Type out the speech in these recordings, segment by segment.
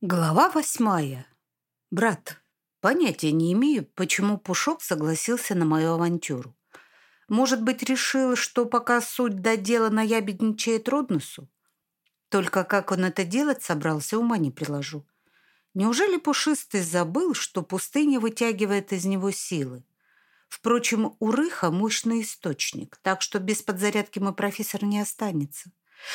Глава восьмая. Брат. Понятия не имею, почему Пушок согласился на мою авантюру. Может быть, решил, что пока суть до дела наябедничает Родносу? Только как он это делать собрался, ума не приложу. Неужели Пушистый забыл, что пустыня вытягивает из него силы? Впрочем, у Рыха мощный источник, так что без подзарядки мой профессор не останется.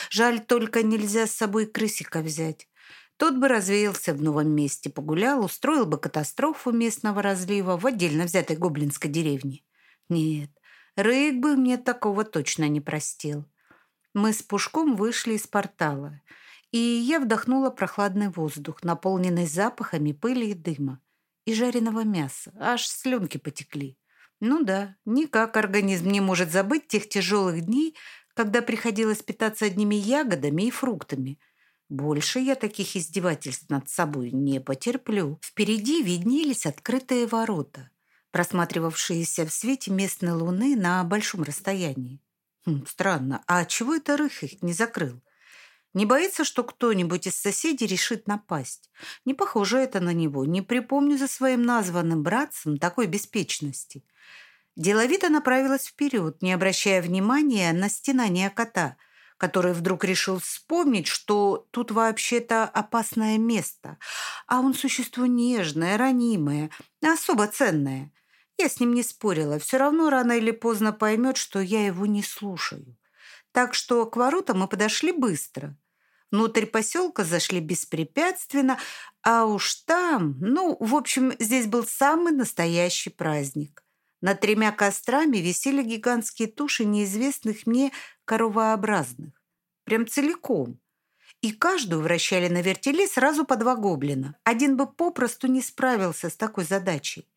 Жаль, только нельзя с собой крысика взять. Тот бы развеялся в новом месте, погулял, устроил бы катастрофу местного разлива в отдельно взятой гоблинской деревне. Нет, Рык бы мне такого точно не простил. Мы с Пушком вышли из портала, и я вдохнула прохладный воздух, наполненный запахами пыли и дыма, и жареного мяса. Аж слюнки потекли. Ну да, никак организм не может забыть тех тяжелых дней, когда приходилось питаться одними ягодами и фруктами – больше я таких издевательств над собой не потерплю. Впереди виднелись открытые ворота, просматривавшиеся в свете местной луны на большом расстоянии. Хм, странно, а чего это Рых их не закрыл? Не боится, что кто-нибудь из соседей решит напасть? Не похоже это на него. Не припомню за своим названным братцем такой беспечности. Деловито направилась вперед, не обращая внимания на стенание кота – который вдруг решил вспомнить, что тут вообще-то опасное место, а он существо нежное, ранимое, особо ценное. Я с ним не спорила, все равно рано или поздно поймет, что я его не слушаю. Так что к воротам мы подошли быстро. Внутрь поселка зашли беспрепятственно, а уж там, ну, в общем, здесь был самый настоящий праздник. Над тремя кострами висели гигантские туши неизвестных мне коровообразных. Прям целиком. И каждую вращали на вертеле сразу по два гоблина. Один бы попросту не справился с такой задачей.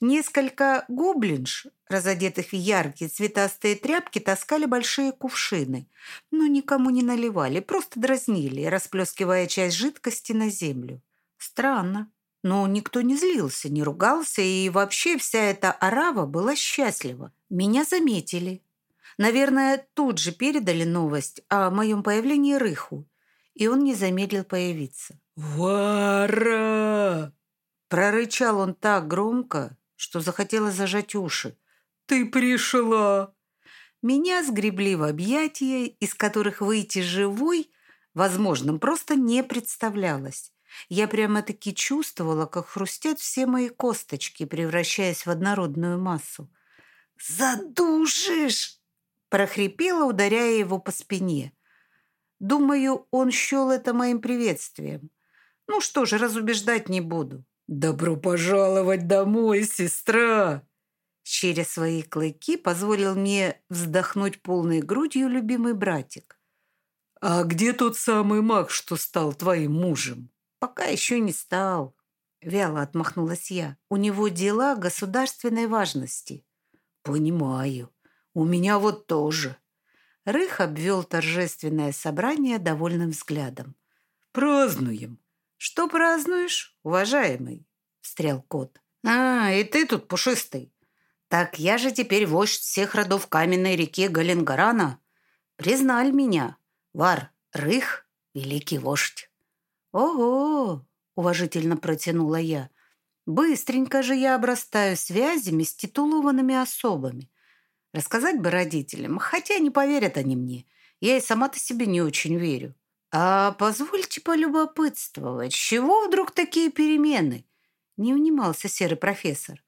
Несколько гоблинш, разодетых в яркие цветастые тряпки, таскали большие кувшины, но никому не наливали, просто дразнили, расплескивая часть жидкости на землю. Странно. Но никто не злился, не ругался, и вообще вся эта арава была счастлива. Меня заметили. Наверное, тут же передали новость о моем появлении Рыху, и он не замедлил появиться. «Вара!» Прорычал он так громко, что захотелось зажать уши. «Ты пришла!» Меня сгребли в объятия, из которых выйти живой, возможным, просто не представлялось. Я прямо-таки чувствовала, как хрустят все мои косточки, превращаясь в однородную массу. «Задушишь!» прохрипела, ударяя его по спине. Думаю, он счел это моим приветствием. Ну что же, разубеждать не буду. «Добро пожаловать домой, сестра!» Через свои клыки позволил мне вздохнуть полной грудью любимый братик. «А где тот самый маг, что стал твоим мужем?» «Пока еще не стал», — вяло отмахнулась я. «У него дела государственной важности». «Понимаю. «У меня вот тоже». Рых обвел торжественное собрание довольным взглядом. «Празднуем». «Что празднуешь, уважаемый?» — встрял кот. «А, и ты тут пушистый. Так я же теперь вождь всех родов каменной реки Галенгарана. Признали меня. Вар, Рых, великий вождь». «Ого!» — уважительно протянула я. «Быстренько же я обрастаю связями с титулованными особами. Рассказать бы родителям, хотя не поверят они мне. Я и сама-то себе не очень верю. А позвольте полюбопытствовать, чего вдруг такие перемены? Не унимался серый профессор.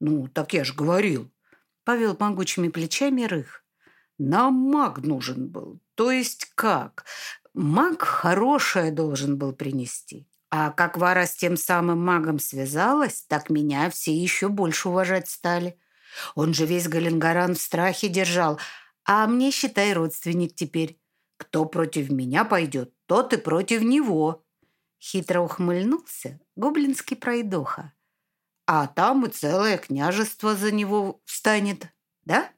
Ну, так я же говорил. Повел могучими плечами рых. Нам маг нужен был. То есть как? Маг хорошее должен был принести. А как Вара с тем самым магом связалась, так меня все еще больше уважать стали. Он же весь Галенгаран в страхе держал, а мне, считай, родственник теперь. Кто против меня пойдет, тот и против него. Хитро ухмыльнулся гоблинский пройдоха. А там и целое княжество за него встанет, да?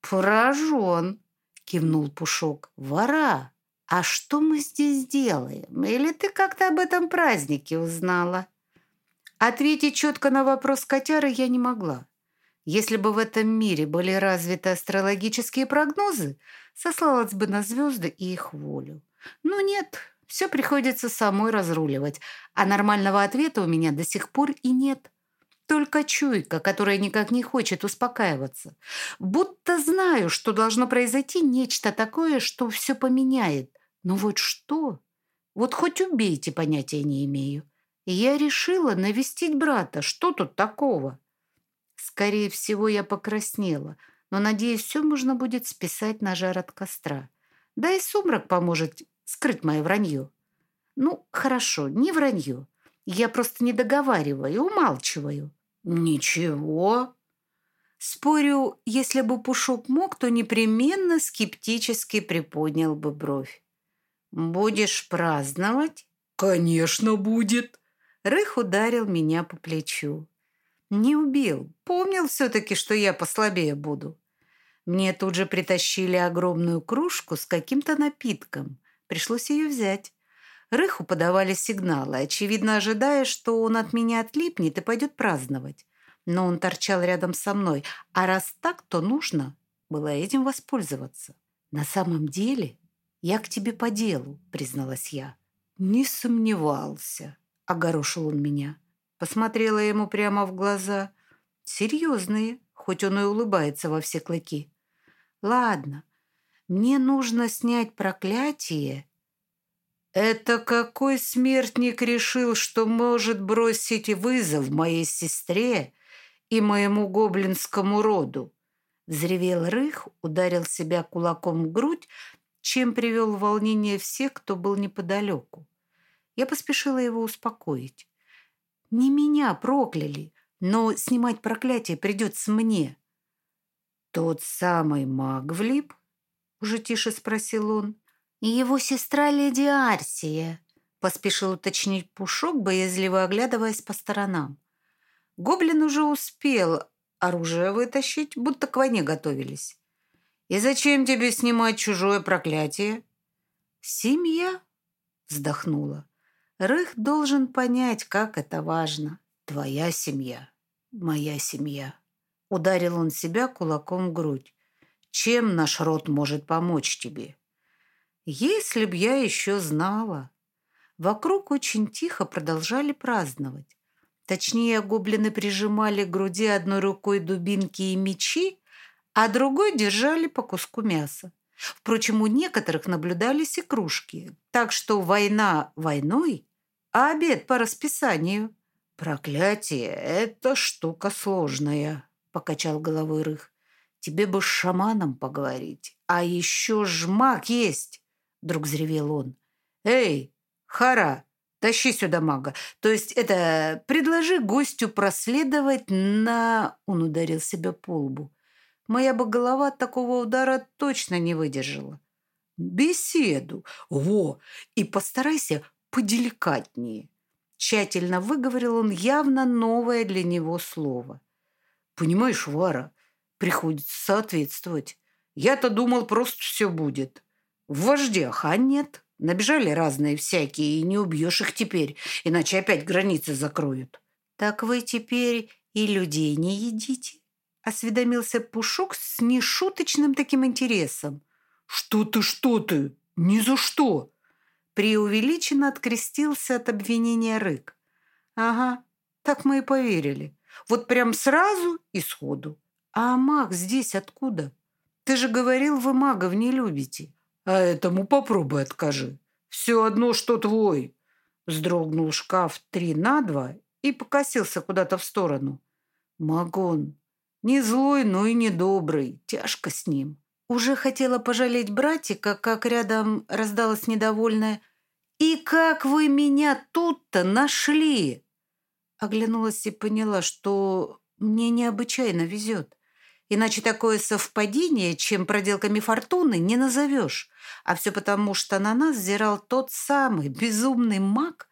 Поражен, кивнул Пушок. Вора, а что мы здесь делаем? Или ты как-то об этом празднике узнала? Ответить четко на вопрос котяры я не могла. Если бы в этом мире были развиты астрологические прогнозы, сослалась бы на звезды и их волю. Но нет, Все приходится самой разруливать, а нормального ответа у меня до сих пор и нет. Только чуйка, которая никак не хочет успокаиваться. Будто знаю, что должно произойти нечто такое, что все поменяет. Но вот что? Вот хоть убейте, понятия не имею. И я решила навестить брата. Что тут такого? Скорее всего, я покраснела, но, надеюсь, все можно будет списать на жар от костра. Да и сумрак поможет скрыть мое вранье. Ну, хорошо, не вранье. Я просто не договариваю, умалчиваю. Ничего. Спорю, если бы Пушок мог, то непременно скептически приподнял бы бровь. Будешь праздновать? Конечно, будет. Рых ударил меня по плечу. Не убил. Помнил все-таки, что я послабее буду. Мне тут же притащили огромную кружку с каким-то напитком. Пришлось ее взять. Рыху подавали сигналы, очевидно ожидая, что он от меня отлипнет и пойдет праздновать. Но он торчал рядом со мной, а раз так, то нужно было этим воспользоваться. «На самом деле я к тебе по делу», — призналась я. «Не сомневался», — огорошил он меня. Посмотрела ему прямо в глаза. Серьезные, хоть он и улыбается во все клыки. «Ладно, мне нужно снять проклятие «Это какой смертник решил, что может бросить вызов моей сестре и моему гоблинскому роду?» Взревел Рых, ударил себя кулаком в грудь, чем привел в волнение всех, кто был неподалеку. Я поспешила его успокоить. «Не меня прокляли, но снимать проклятие придется мне». «Тот самый маг влип?» — уже тише спросил он. Его сестра леди Арсия, поспешил уточнить Пушок, боязливо оглядываясь по сторонам. Гоблин уже успел оружие вытащить, будто к войне готовились. «И зачем тебе снимать чужое проклятие?» «Семья?» — вздохнула. «Рых должен понять, как это важно. Твоя семья, моя семья». Ударил он себя кулаком в грудь. «Чем наш род может помочь тебе?» Если б я еще знала. Вокруг очень тихо продолжали праздновать. Точнее, гоблины прижимали к груди одной рукой дубинки и мечи, а другой держали по куску мяса. Впрочем, у некоторых наблюдались и кружки, так что война войной, а обед по расписанию. «Проклятие — это штука сложная», — покачал головой Рых. «Тебе бы с шаманом поговорить. А еще жмак есть. Вдруг взревел он. «Эй, Хара, тащи сюда мага. То есть это предложи гостю проследовать на...» Он ударил себя по лбу. Моя бы голова от такого удара точно не выдержала. «Беседу! Во! И постарайся поделикатнее!» Тщательно выговорил он явно новое для него слово. «Понимаешь, Вара, приходится соответствовать. Я-то думал, просто все будет. В вождях, а нет. Набежали разные всякие, и не убьешь их теперь, иначе опять границы закроют. Так вы теперь и людей не едите? Осведомился Пушок с нешуточным таким интересом. Что ты, что ты? Ни за что! Преувеличенно открестился от обвинения Рык. Ага, так мы и поверили. Вот прям сразу и сходу. А маг здесь откуда? Ты же говорил, вы магов не любите. А этому попробуй откажи. Все одно, что твой. Вздрогнул шкаф три на два и покосился куда-то в сторону. Магон. Не злой, но и не добрый. Тяжко с ним. Уже хотела пожалеть братика, как рядом раздалось недовольное «И как вы меня тут-то нашли?» Оглянулась и поняла, что мне необычайно везет. Иначе такое совпадение, чем проделками фортуны, не назовешь. А все потому, что на нас взирал тот самый безумный маг,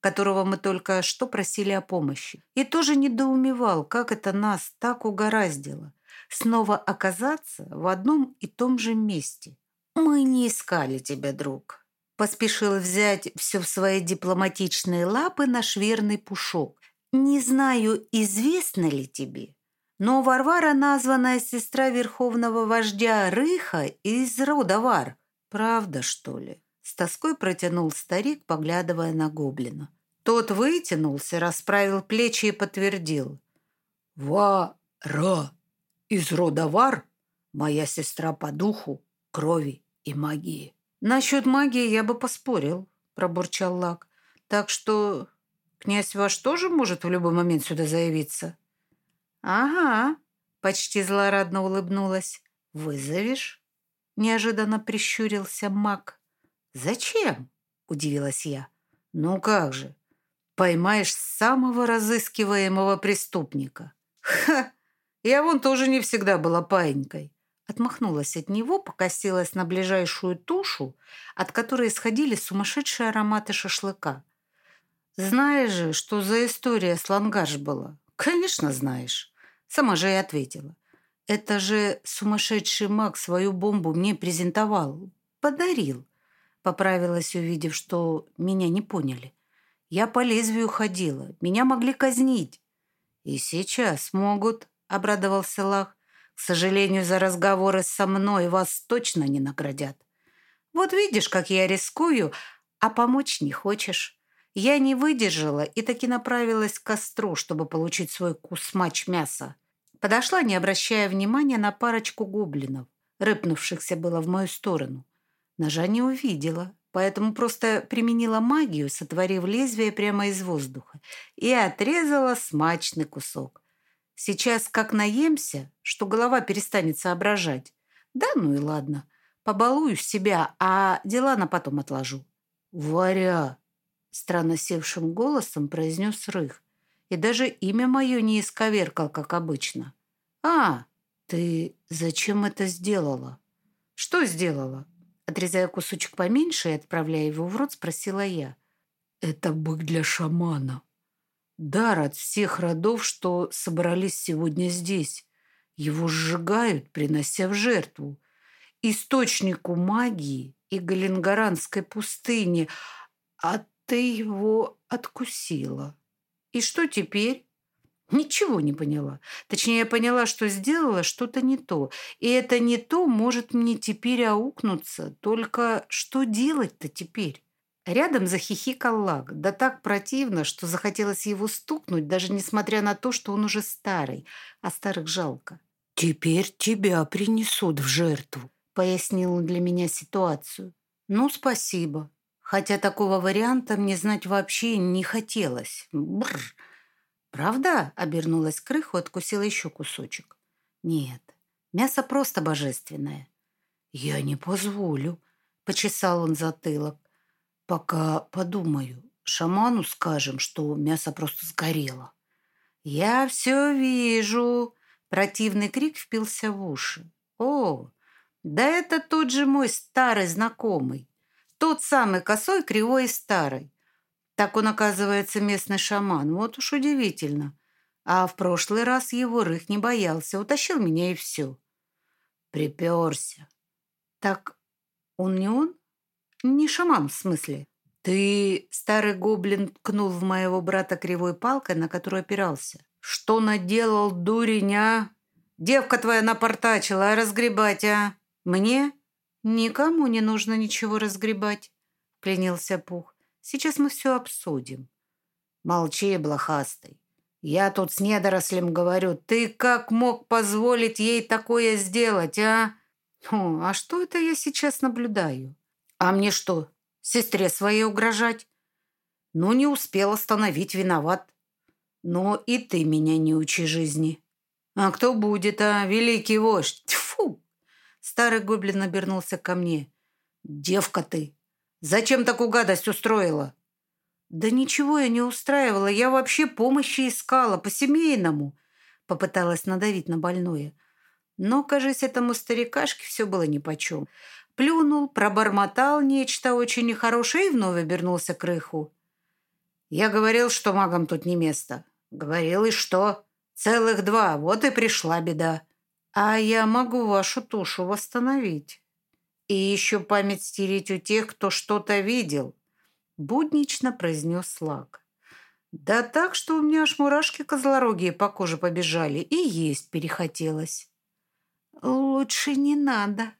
которого мы только что просили о помощи. И тоже недоумевал, как это нас так угораздило. Снова оказаться в одном и том же месте. «Мы не искали тебя, друг», – поспешил взять все в свои дипломатичные лапы наш верный пушок. «Не знаю, известно ли тебе, но Варвара, названная сестра верховного вождя Рыха из рода Вар. Правда, что ли? С тоской протянул старик, поглядывая на гоблина. Тот вытянулся, расправил плечи и подтвердил. «Ва-ра! Из рода Вар, моя сестра по духу, крови и магии». «Насчет магии я бы поспорил», — пробурчал Лак. «Так что князь ваш тоже может в любой момент сюда заявиться?» «Ага», — почти злорадно улыбнулась. «Вызовешь?» — неожиданно прищурился маг. «Зачем?» — удивилась я. «Ну как же, поймаешь самого разыскиваемого преступника». «Ха! Я вон тоже не всегда была паинькой». Отмахнулась от него, покосилась на ближайшую тушу, от которой исходили сумасшедшие ароматы шашлыка. «Знаешь же, что за история с Лангаш была?» «Конечно знаешь». Сама же и ответила. «Это же сумасшедший маг свою бомбу мне презентовал. Подарил». Поправилась, увидев, что меня не поняли. «Я по лезвию ходила. Меня могли казнить». «И сейчас могут», — обрадовался Лах. К сожалению, за разговоры со мной вас точно не наградят. Вот видишь, как я рискую, а помочь не хочешь. Я не выдержала и таки направилась к костру, чтобы получить свой кусмач мяса. Подошла, не обращая внимания на парочку гоблинов, рыпнувшихся было в мою сторону. Ножа не увидела, поэтому просто применила магию, сотворив лезвие прямо из воздуха, и отрезала смачный кусок. Сейчас как наемся, что голова перестанет соображать. Да ну и ладно. Побалую себя, а дела на потом отложу. «Варя!» — странно севшим голосом произнес Рых. И даже имя мое не исковеркал, как обычно. «А, ты зачем это сделала?» «Что сделала?» Отрезая кусочек поменьше и отправляя его в рот, спросила я. «Это бык для шамана», дар от всех родов, что собрались сегодня здесь. Его сжигают, принося в жертву. Источнику магии и Галенгаранской пустыни, а ты его откусила. И что теперь? Ничего не поняла. Точнее, я поняла, что сделала что-то не то. И это не то может мне теперь аукнуться. Только что делать-то теперь? Рядом захихикал Лак, да так противно, что захотелось его стукнуть, даже несмотря на то, что он уже старый, а старых жалко. «Теперь тебя принесут в жертву», — пояснил он для меня ситуацию. «Ну, спасибо. Хотя такого варианта мне знать вообще не хотелось. Бррр. «Правда?» — обернулась к рыху, откусила еще кусочек. «Нет, мясо просто божественное». «Я не позволю», — почесал он затылок. Пока подумаю. Шаману скажем, что мясо просто сгорело. Я все вижу. Противный крик впился в уши. О, да это тот же мой старый знакомый. Тот самый косой, кривой и старый. Так он, оказывается, местный шаман. Вот уж удивительно. А в прошлый раз его рых не боялся. Утащил меня и все. Приперся. Так он не он? Не шаман, в смысле. Ты, старый гоблин, ткнул в моего брата кривой палкой, на которую опирался. Что наделал, дурень, а? Девка твоя напортачила, а разгребать, а? Мне? Никому не нужно ничего разгребать, клянился Пух. Сейчас мы все обсудим. Молчи, блохастый. Я тут с недорослем говорю. Ты как мог позволить ей такое сделать, а? О, а что это я сейчас наблюдаю? А мне что, сестре своей угрожать? Ну, не успел остановить, виноват. Но и ты меня не учи жизни. А кто будет, а, великий вождь? Тьфу! Старый гоблин обернулся ко мне. Девка ты! Зачем такую гадость устроила? Да ничего я не устраивала. Я вообще помощи искала, по-семейному. Попыталась надавить на больное. Но, кажется, этому старикашке все было нипочем плюнул, пробормотал нечто очень нехорошее и вновь обернулся к рыху. «Я говорил, что магам тут не место». «Говорил, и что?» «Целых два, вот и пришла беда». «А я могу вашу тушу восстановить. И еще память стереть у тех, кто что-то видел», — буднично произнес Лак. «Да так, что у меня аж мурашки козлорогие по коже побежали, и есть перехотелось». «Лучше не надо»,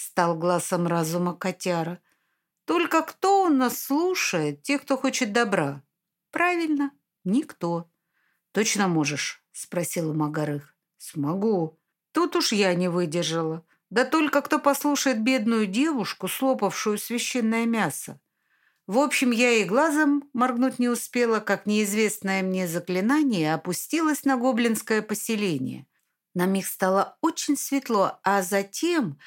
стал глазом разума котяра. Только кто у нас слушает тех, кто хочет добра? Правильно, никто. Точно можешь? Спросил у Магарых. Смогу. Тут уж я не выдержала. Да только кто послушает бедную девушку, слопавшую священное мясо. В общем, я и глазом моргнуть не успела, как неизвестное мне заклинание опустилось на гоблинское поселение. На миг стало очень светло, а затем,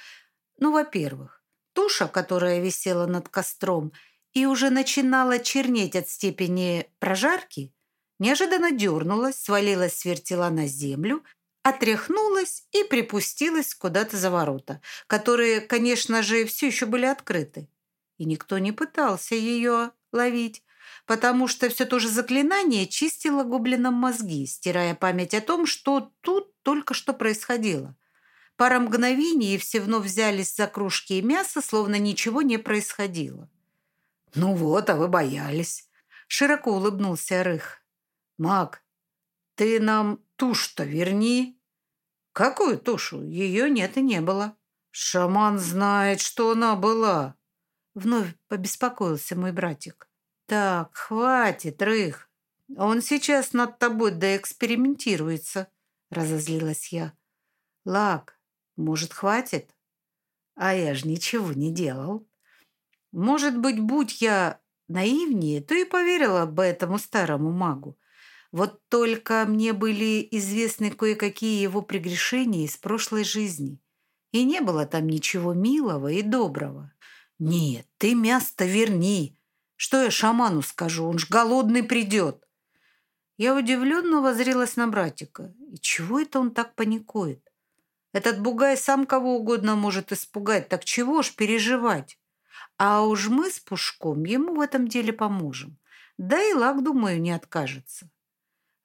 ну, во-первых, туша, которая висела над костром и уже начинала чернеть от степени прожарки, неожиданно дернулась, свалилась с вертела на землю, отряхнулась и припустилась куда-то за ворота, которые, конечно же, все еще были открыты. И никто не пытался ее ловить, потому что все то же заклинание чистило гоблинам мозги, стирая память о том, что тут только что происходило. Пара мгновений, и все вновь взялись за кружки и мясо, словно ничего не происходило. «Ну вот, а вы боялись!» Широко улыбнулся Рых. «Маг, ты нам тушь-то верни!» «Какую тушу? Ее нет и не было». «Шаман знает, что она была!» Вновь побеспокоился мой братик. «Так, хватит, Рых. Он сейчас над тобой доэкспериментируется», — разозлилась я. «Лак, может, хватит?» «А я же ничего не делал. Может быть, будь я наивнее, то и поверила бы этому старому магу. Вот только мне были известны кое-какие его прегрешения из прошлой жизни. И не было там ничего милого и доброго. «Нет, ты мясо верни!» Что я шаману скажу? Он ж голодный придет. Я удивленно возрилась на братика. И чего это он так паникует? Этот бугай сам кого угодно может испугать, так чего ж переживать? А уж мы с Пушком ему в этом деле поможем. Да и Лак, думаю, не откажется.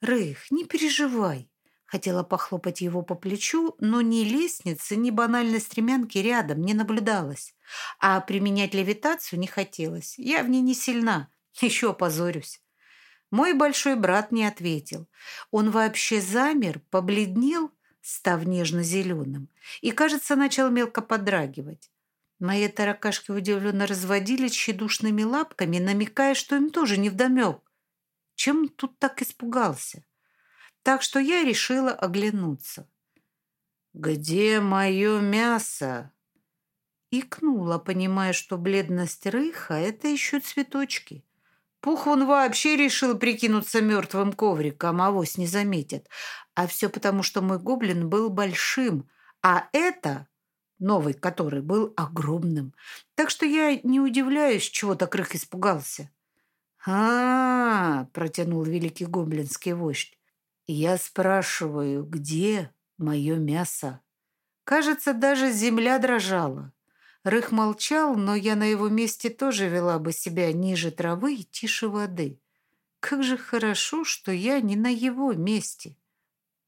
Рых, не переживай. Хотела похлопать его по плечу, но ни лестницы, ни банальной стремянки рядом не наблюдалось. А применять левитацию не хотелось. Я в ней не сильна. Еще опозорюсь. Мой большой брат не ответил. Он вообще замер, побледнел, став нежно-зеленым, и, кажется, начал мелко подрагивать. Мои таракашки удивленно разводили тщедушными лапками, намекая, что им тоже невдомек. Чем тут так испугался? так что я решила оглянуться. «Где мое мясо?» Икнула, понимая, что бледность рыха — это еще цветочки. Пух он вообще решил прикинуться мертвым ковриком, авось не заметит. А все потому, что мой гоблин был большим, а это, новый который, был огромным. Так что я не удивляюсь, чего так рых испугался. А, протянул великий гоблинский вождь. Я спрашиваю, где мое мясо? Кажется, даже земля дрожала. Рых молчал, но я на его месте тоже вела бы себя ниже травы и тише воды. Как же хорошо, что я не на его месте.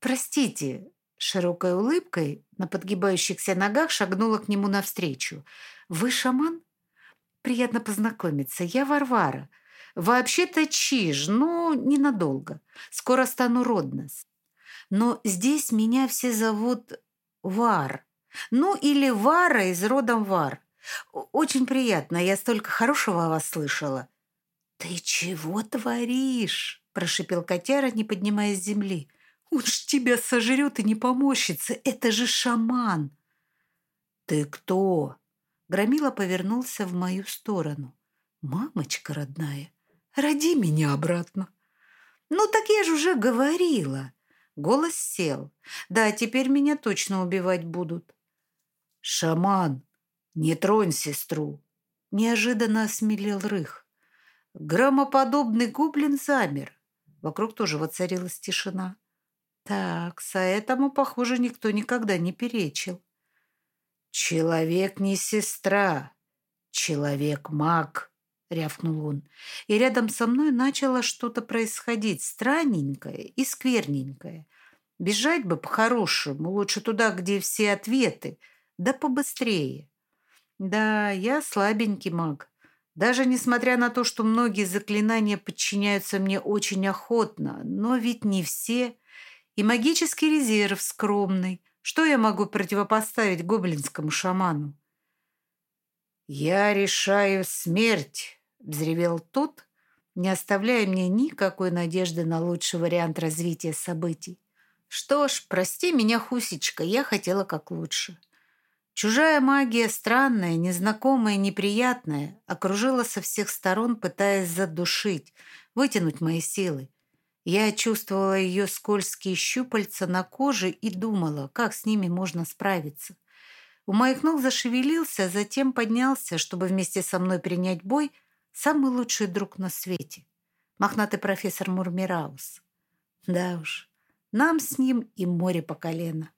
Простите, широкой улыбкой на подгибающихся ногах шагнула к нему навстречу. Вы шаман? Приятно познакомиться. Я Варвара. Вообще-то чиж, но ненадолго. Скоро стану роднос. Но здесь меня все зовут Вар. Ну, или Вара из родом Вар. Очень приятно, я столько хорошего о вас слышала. «Ты чего творишь?» – прошипел котяра, не поднимаясь с земли. «Он ж тебя сожрет и не помощится. Это же шаман!» «Ты кто?» Громила повернулся в мою сторону. «Мамочка родная, Роди меня обратно». «Ну, так я же уже говорила». Голос сел. «Да, теперь меня точно убивать будут». «Шаман, не тронь сестру!» Неожиданно осмелел Рых. Громоподобный гоблин замер. Вокруг тоже воцарилась тишина. Так, с этому, похоже, никто никогда не перечил. «Человек не сестра, человек-маг», — рявкнул он. И рядом со мной начало что-то происходить странненькое и скверненькое. Бежать бы по-хорошему, лучше туда, где все ответы, да побыстрее. Да, я слабенький маг. Даже несмотря на то, что многие заклинания подчиняются мне очень охотно, но ведь не все. И магический резерв скромный. Что я могу противопоставить гоблинскому шаману? «Я решаю смерть», — взревел тот, не оставляя мне никакой надежды на лучший вариант развития событий. Что ж, прости меня, Хусечка, я хотела как лучше. Чужая магия, странная, незнакомая, неприятная, окружила со всех сторон, пытаясь задушить, вытянуть мои силы. Я чувствовала ее скользкие щупальца на коже и думала, как с ними можно справиться. У моих ног зашевелился, затем поднялся, чтобы вместе со мной принять бой самый лучший друг на свете. Мохнатый профессор Мурмираус. Да уж, нам с ним и море по колено.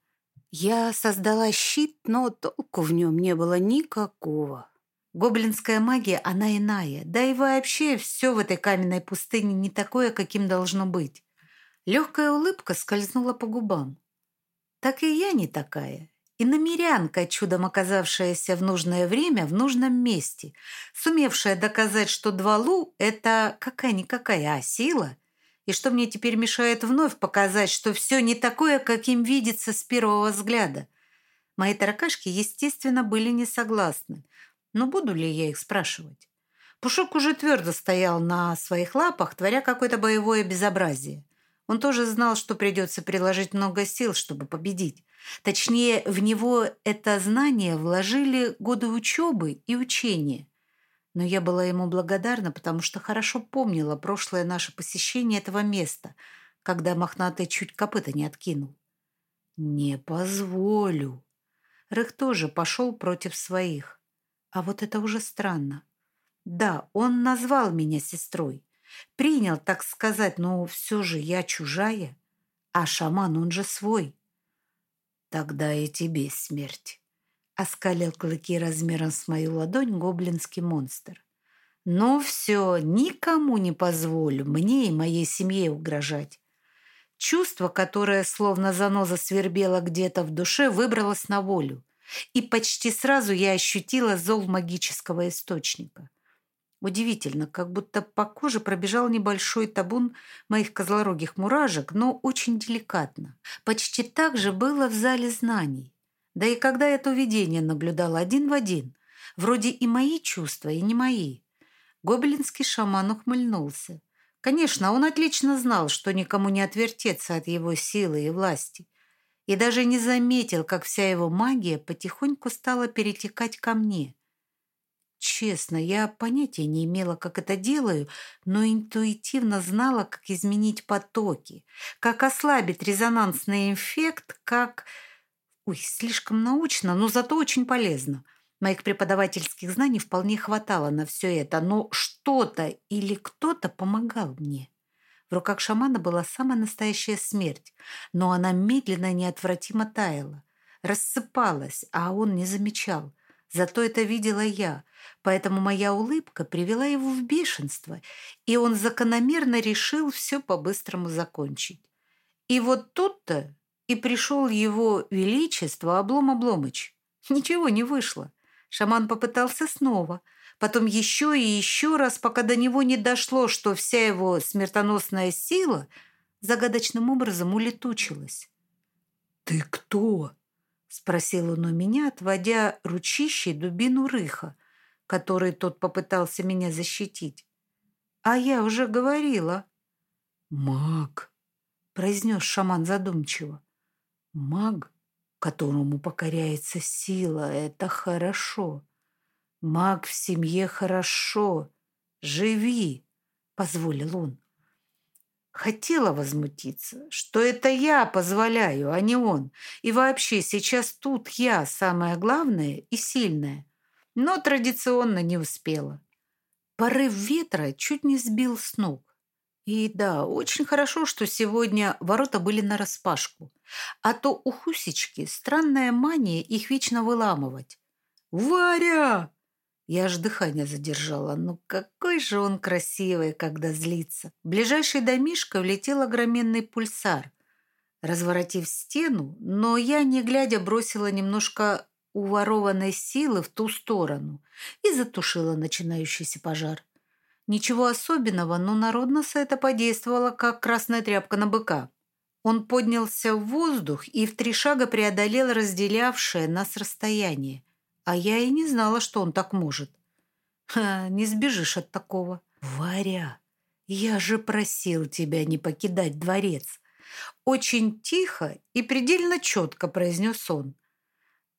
Я создала щит, но толку в нем не было никакого. Гоблинская магия, она иная. Да и вообще все в этой каменной пустыне не такое, каким должно быть. Легкая улыбка скользнула по губам. Так и я не такая. И намерянка, чудом оказавшаяся в нужное время в нужном месте, сумевшая доказать, что Двалу — это какая-никакая, а сила — и что мне теперь мешает вновь показать, что все не такое, каким видится с первого взгляда? Мои таракашки, естественно, были не согласны. Но буду ли я их спрашивать? Пушок уже твердо стоял на своих лапах, творя какое-то боевое безобразие. Он тоже знал, что придется приложить много сил, чтобы победить. Точнее, в него это знание вложили годы учебы и учения. Но я была ему благодарна, потому что хорошо помнила прошлое наше посещение этого места, когда мохнатый чуть копыта не откинул. «Не позволю». Рых тоже пошел против своих. А вот это уже странно. Да, он назвал меня сестрой. Принял, так сказать, но все же я чужая. А шаман, он же свой. Тогда и тебе смерть. Оскалил клыки размером с мою ладонь гоблинский монстр. «Ну все, никому не позволю мне и моей семье угрожать». Чувство, которое словно заноза свербело где-то в душе, выбралось на волю. И почти сразу я ощутила зов магического источника. Удивительно, как будто по коже пробежал небольшой табун моих козлорогих муражек, но очень деликатно. Почти так же было в зале знаний. Да и когда я то видение наблюдала один в один, вроде и мои чувства, и не мои. Гоблинский шаман ухмыльнулся. Конечно, он отлично знал, что никому не отвертеться от его силы и власти. И даже не заметил, как вся его магия потихоньку стала перетекать ко мне. Честно, я понятия не имела, как это делаю, но интуитивно знала, как изменить потоки, как ослабить резонансный эффект, как... Ой, слишком научно, но зато очень полезно. Моих преподавательских знаний вполне хватало на все это, но что-то или кто-то помогал мне. В руках шамана была самая настоящая смерть, но она медленно и неотвратимо таяла, рассыпалась, а он не замечал. Зато это видела я, поэтому моя улыбка привела его в бешенство, и он закономерно решил все по-быстрому закончить. И вот тут-то и пришел его величество Облом Обломыч. Ничего не вышло. Шаман попытался снова, потом еще и еще раз, пока до него не дошло, что вся его смертоносная сила загадочным образом улетучилась. «Ты кто?» — спросил он у меня, отводя ручищей дубину рыха, который тот попытался меня защитить. «А я уже говорила». «Маг», — произнес шаман задумчиво. Маг, которому покоряется сила, это хорошо. Маг в семье хорошо. Живи, позволил он. Хотела возмутиться, что это я позволяю, а не он. И вообще сейчас тут я самое главное и сильное. Но традиционно не успела. Порыв ветра чуть не сбил с ног. И да, очень хорошо, что сегодня ворота были нараспашку. А то у Хусечки странная мания их вечно выламывать. «Варя!» Я аж дыхание задержала. Ну какой же он красивый, когда злится. В ближайший домишко влетел огроменный пульсар, разворотив стену, но я, не глядя, бросила немножко уворованной силы в ту сторону и затушила начинающийся пожар. Ничего особенного, но народноса это подействовало, как красная тряпка на быка. Он поднялся в воздух и в три шага преодолел разделявшее нас расстояние. А я и не знала, что он так может. Ха, не сбежишь от такого. Варя, я же просил тебя не покидать дворец. Очень тихо и предельно четко произнес он.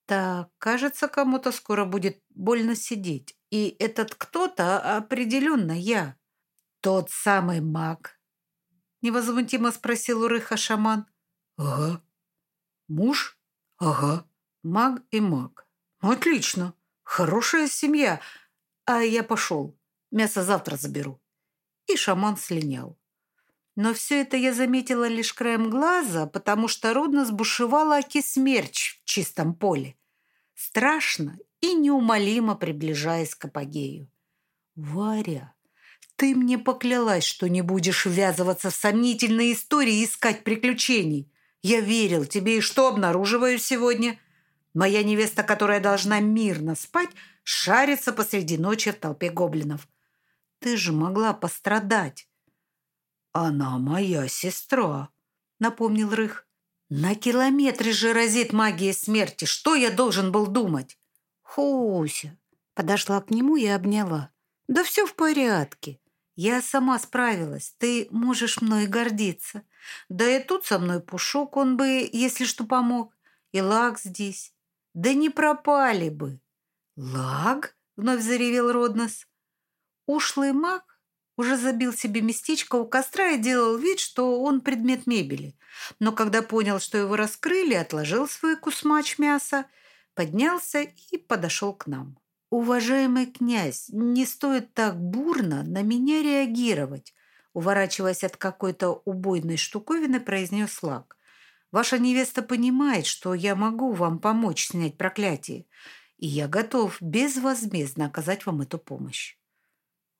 Так, кажется, кому-то скоро будет больно сидеть. И этот кто-то определенно я. Тот самый маг. Невозмутимо спросил у Рыха шаман. Ага. Муж? Ага. Маг и маг. Отлично. Хорошая семья. А я пошел. Мясо завтра заберу. И шаман слинял. Но все это я заметила лишь краем глаза, потому что родно сбушевала оки смерч в чистом поле. Страшно и неумолимо приближаясь к апогею. «Варя, ты мне поклялась, что не будешь ввязываться в сомнительные истории и искать приключений. Я верил тебе, и что обнаруживаю сегодня? Моя невеста, которая должна мирно спать, шарится посреди ночи в толпе гоблинов. Ты же могла пострадать. «Она моя сестра», — напомнил Рых. «На километре же разит магия смерти. Что я должен был думать?» «Хуся!» — подошла к нему и обняла. «Да все в порядке. Я сама справилась. Ты можешь мной гордиться. Да и тут со мной Пушок, он бы, если что, помог. И Лак здесь. Да не пропали бы». «Лаг?» — вновь заревел Роднос. Ушлый маг уже забил себе местечко у костра и делал вид, что он предмет мебели. Но когда понял, что его раскрыли, отложил свой кусмач мяса, поднялся и подошел к нам. «Уважаемый князь, не стоит так бурно на меня реагировать», уворачиваясь от какой-то убойной штуковины, произнес Лак. «Ваша невеста понимает, что я могу вам помочь снять проклятие, и я готов безвозмездно оказать вам эту помощь».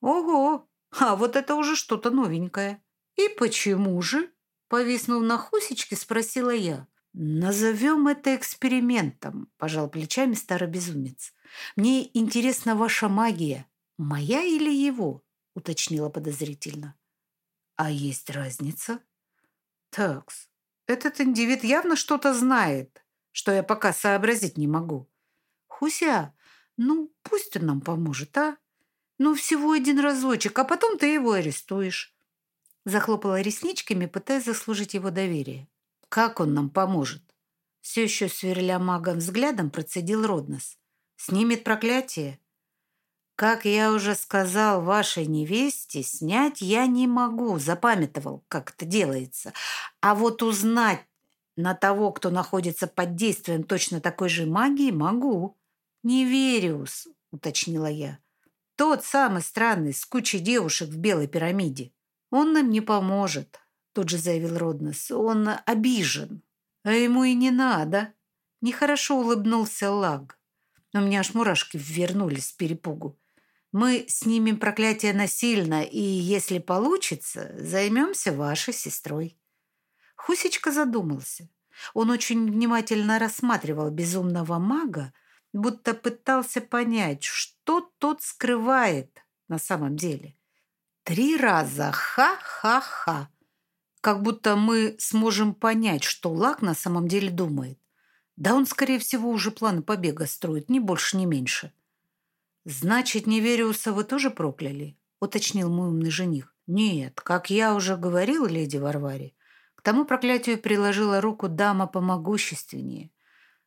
«Ого!» А вот это уже что-то новенькое. И почему же? Повиснув на хусечке, спросила я. «Назовем это экспериментом», – пожал плечами старый безумец. «Мне интересна ваша магия. Моя или его?» – уточнила подозрительно. «А есть разница?» «Такс, этот индивид явно что-то знает, что я пока сообразить не могу. Хуся, ну пусть он нам поможет, а?» Ну, всего один разочек, а потом ты его арестуешь. Захлопала ресничками, пытаясь заслужить его доверие. Как он нам поможет? Все еще сверля магом взглядом процедил Роднос. Снимет проклятие? Как я уже сказал вашей невесте, снять я не могу, запамятовал, как это делается. А вот узнать на того, кто находится под действием точно такой же магии, могу. «Невериус», — уточнила я. Тот самый странный, с кучей девушек в белой пирамиде. Он нам не поможет, тут же заявил Роднес. Он обижен. А ему и не надо. Нехорошо улыбнулся Лаг. У меня аж мурашки вернулись с перепугу. Мы снимем проклятие насильно, и, если получится, займемся вашей сестрой. Хусечка задумался. Он очень внимательно рассматривал безумного мага, будто пытался понять, что тот скрывает на самом деле. Три раза ха-ха-ха. Как будто мы сможем понять, что Лак на самом деле думает. Да он, скорее всего, уже планы побега строит, ни больше, ни меньше. «Значит, Невериуса вы тоже прокляли?» — уточнил мой умный жених. «Нет, как я уже говорил, леди Варваре, к тому проклятию приложила руку дама помогущественнее.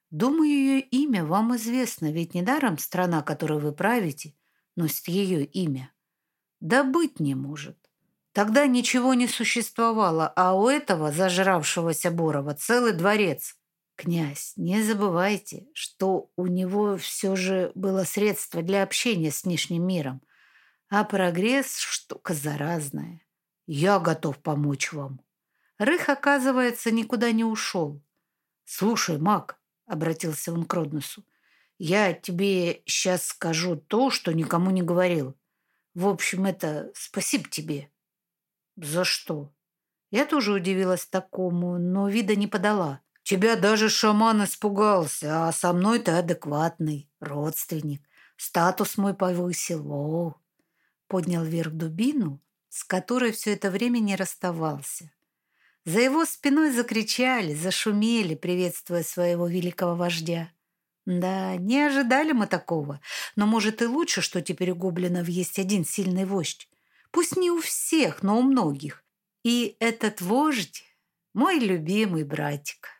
Думаю, ее имя вам известно, ведь недаром страна, которую вы правите, носит ее имя. Да быть не может. Тогда ничего не существовало, а у этого зажравшегося Борова целый дворец. Князь, не забывайте, что у него все же было средство для общения с внешним миром, а прогресс – штука заразная. Я готов помочь вам. Рых, оказывается, никуда не ушел. Слушай, маг, обратился он к Родносу. «Я тебе сейчас скажу то, что никому не говорил. В общем, это спасибо тебе». «За что?» Я тоже удивилась такому, но вида не подала. «Тебя даже шаман испугался, а со мной ты адекватный, родственник. Статус мой повысил. О!» Поднял вверх дубину, с которой все это время не расставался. За его спиной закричали, зашумели, приветствуя своего великого вождя. Да, не ожидали мы такого. Но, может, и лучше, что теперь у гоблинов есть один сильный вождь. Пусть не у всех, но у многих. И этот вождь – мой любимый братик.